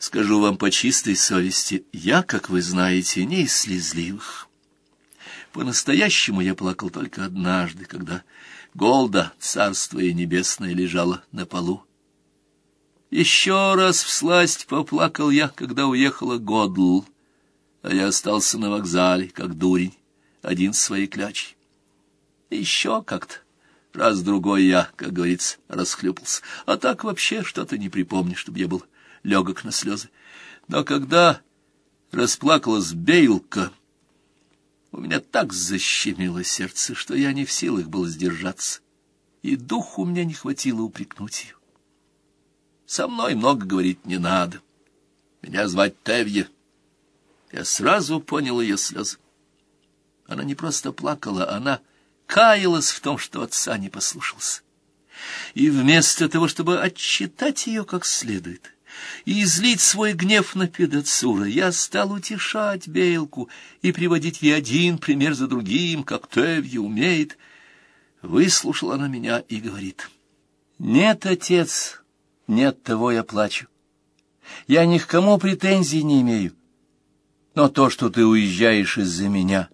Скажу вам по чистой совести, я, как вы знаете, не из слезливых. По-настоящему я плакал только однажды, когда Голда, царствие небесное, лежала на полу. Еще раз всласть поплакал я, когда уехала Годл, а я остался на вокзале, как дурень, один с своей клячей. Еще как-то. Раз-другой я, как говорится, расхлюпался. А так вообще что-то не припомню, чтобы я был легок на слезы. Но когда расплакалась Бейлка, у меня так защемило сердце, что я не в силах был сдержаться, и духу мне не хватило упрекнуть ее. Со мной много говорить не надо. Меня звать Тевье. Я сразу понял ее слезы. Она не просто плакала, она каялась в том, что отца не послушался. И вместо того, чтобы отчитать ее как следует и излить свой гнев на Педацура, я стал утешать Бейлку и приводить ей один пример за другим, как Тевья умеет. Выслушала она меня и говорит, «Нет, отец, нет того я плачу. Я ни к кому претензий не имею. Но то, что ты уезжаешь из-за меня,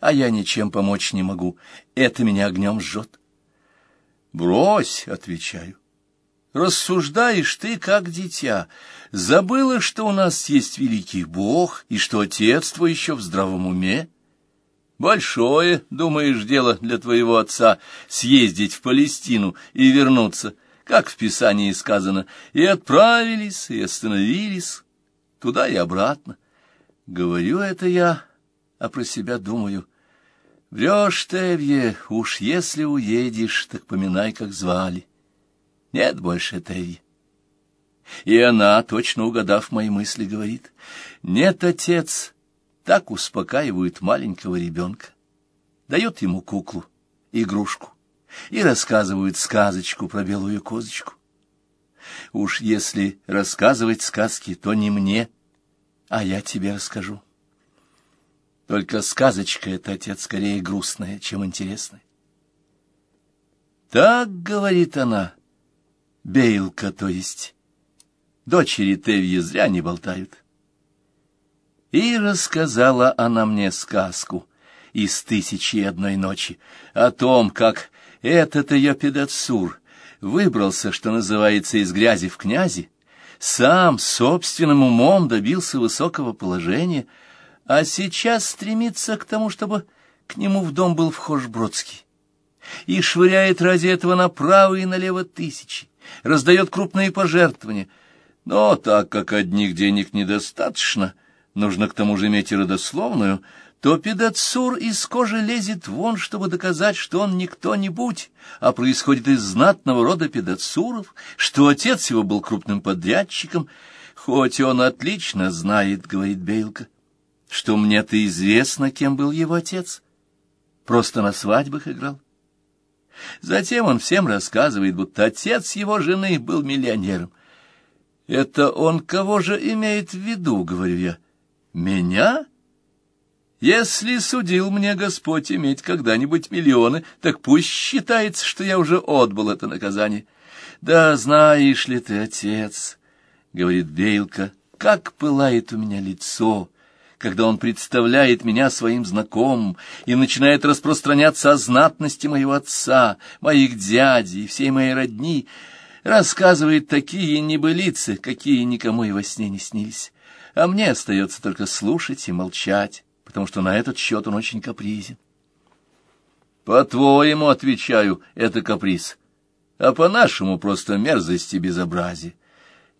а я ничем помочь не могу, это меня огнем жжет. Брось, отвечаю. Рассуждаешь ты, как дитя. Забыла, что у нас есть великий Бог, и что отец твой еще в здравом уме? Большое, думаешь, дело для твоего отца съездить в Палестину и вернуться, как в Писании сказано, и отправились, и остановились, туда и обратно. Говорю это я, а про себя думаю. Врешь, Тевье, уж если уедешь, так поминай, как звали. Нет больше Тевье. И она, точно угадав мои мысли, говорит, «Нет, отец, так успокаивают маленького ребенка. Дают ему куклу, игрушку, и рассказывают сказочку про белую козочку. Уж если рассказывать сказки, то не мне, а я тебе расскажу. Только сказочка эта, отец, скорее грустная, чем интересная. Так, говорит она, Бейлка, то есть, дочери Тевьи зря не болтают. И рассказала она мне сказку из «Тысячи и одной ночи» о том, как этот ее педацур выбрался, что называется, из грязи в князи, сам собственным умом добился высокого положения, а сейчас стремится к тому, чтобы к нему в дом был вхож Бродский. И швыряет ради этого направо и налево тысячи, раздает крупные пожертвования. Но так как одних денег недостаточно, нужно к тому же иметь и родословную, то педацур из кожи лезет вон, чтобы доказать, что он не кто-нибудь, а происходит из знатного рода педацуров, что отец его был крупным подрядчиком, хоть он отлично знает, — говорит Бейлка, — что мне-то известно, кем был его отец. Просто на свадьбах играл. Затем он всем рассказывает, будто отец его жены был миллионером. «Это он кого же имеет в виду?» — говорю я. «Меня?» Если судил мне Господь иметь когда-нибудь миллионы, так пусть считается, что я уже отбыл это наказание. Да знаешь ли ты, отец, — говорит Бейлка, — как пылает у меня лицо, когда он представляет меня своим знакомым и начинает распространяться о знатности моего отца, моих дядей и всей моей родни, рассказывает такие небылицы, какие никому и во сне не снились. А мне остается только слушать и молчать потому что на этот счет он очень капризен. По-твоему, отвечаю, это каприз, а по-нашему просто мерзость и безобразие.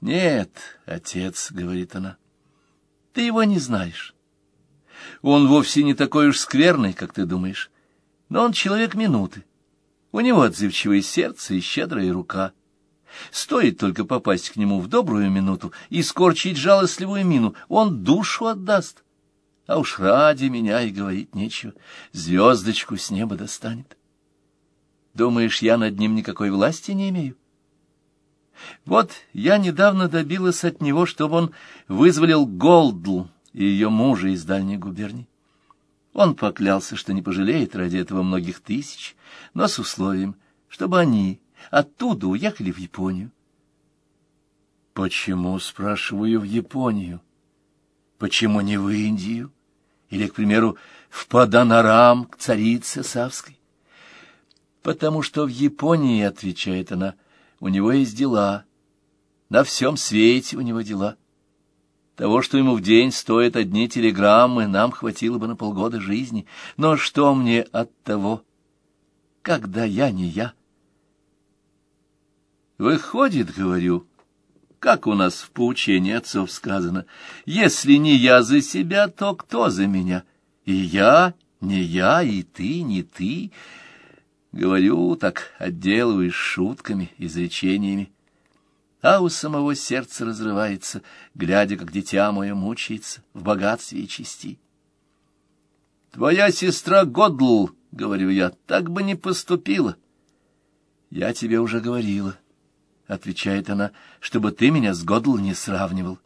Нет, отец, — говорит она, — ты его не знаешь. Он вовсе не такой уж скверный, как ты думаешь, но он человек минуты. У него отзывчивое сердце и щедрая рука. Стоит только попасть к нему в добрую минуту и скорчить жалостливую мину, он душу отдаст. А уж ради меня и говорить нечего. Звездочку с неба достанет. Думаешь, я над ним никакой власти не имею? Вот я недавно добилась от него, чтобы он вызволил Голдл и ее мужа из дальней губернии. Он поклялся, что не пожалеет ради этого многих тысяч, но с условием, чтобы они оттуда уехали в Японию. Почему, спрашиваю, в Японию? Почему не в Индию? Или, к примеру, в Паданарам, к царице Савской? Потому что в Японии, отвечает она, у него есть дела. На всем свете у него дела. Того, что ему в день стоят одни телеграммы, нам хватило бы на полгода жизни. Но что мне от того, когда я не я? Выходит, говорю, как у нас в поучении отцов сказано, если не я за себя, то кто за меня? И я, не я, и ты, не ты. Говорю так, отделываюсь шутками, изречениями а у самого сердце разрывается, глядя, как дитя мое мучается в богатстве и чести. «Твоя сестра Годл, — говорю я, — так бы не поступила». «Я тебе уже говорила», — отвечает она, — «чтобы ты меня с Годл не сравнивал.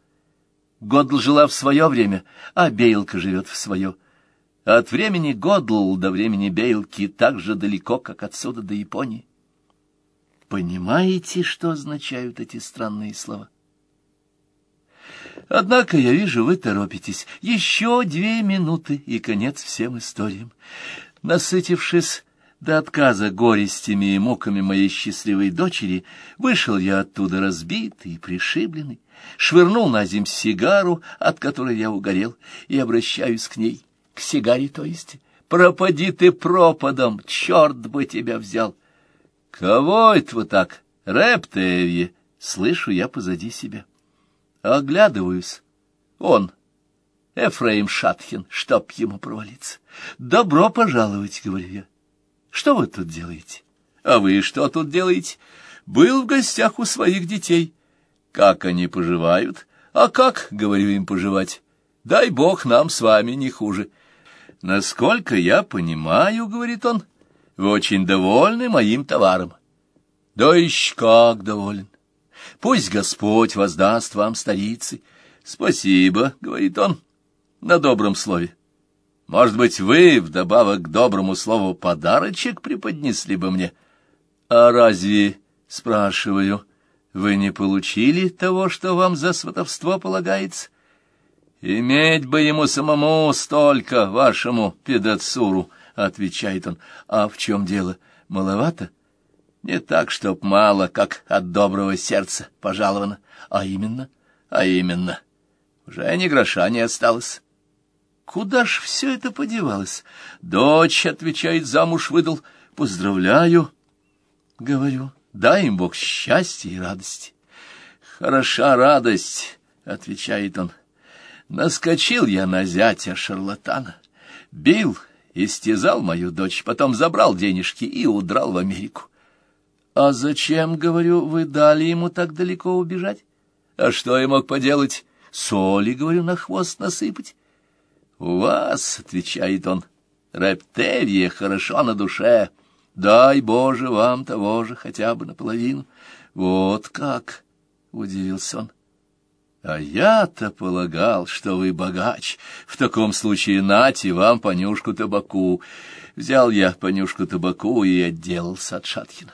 Годл жила в свое время, а Бейлка живет в свое. От времени Годл до времени Бейлки так же далеко, как отсюда до Японии». Понимаете, что означают эти странные слова? Однако, я вижу, вы торопитесь. Еще две минуты, и конец всем историям. Насытившись до отказа горестями и муками моей счастливой дочери, вышел я оттуда разбитый и пришибленный, швырнул на земь сигару, от которой я угорел, и обращаюсь к ней, к сигаре, то есть. Пропади ты пропадом, черт бы тебя взял! «Кого это вы так, Рептевье?» Слышу я позади себя. Оглядываюсь. Он, Эфраим Шатхин, чтоб ему провалиться. «Добро пожаловать», — говорю я. «Что вы тут делаете?» «А вы что тут делаете?» «Был в гостях у своих детей». «Как они поживают?» «А как, — говорю им, — поживать? Дай бог нам с вами не хуже». «Насколько я понимаю, — говорит он, — вы очень довольны моим товаром. Да еще как доволен. Пусть Господь воздаст вам столицы. Спасибо, — говорит он, — на добром слове. Может быть, вы, вдобавок к доброму слову, подарочек преподнесли бы мне? А разве, спрашиваю, вы не получили того, что вам за сватовство полагается? Иметь бы ему самому столько, вашему педацуру, отвечает он. А в чем дело? Маловато? Не так, чтоб мало, как от доброго сердца пожаловано. А именно? А именно. Уже ни гроша не осталось. Куда ж все это подевалось? Дочь, отвечает, замуж выдал. Поздравляю, говорю. Дай им Бог счастья и радости. Хороша радость, отвечает он. Наскочил я на зятя шарлатана. Бил истязал мою дочь, потом забрал денежки и удрал в Америку. А зачем, говорю, вы дали ему так далеко убежать? А что я мог поделать? Соли, говорю, на хвост насыпать. У вас, отвечает он, рептевье хорошо на душе. Дай, Боже, вам того же хотя бы наполовину. Вот как, удивился он. А я-то полагал, что вы богач. В таком случае нате вам понюшку табаку. Взял я понюшку табаку и отделался от Шатхина.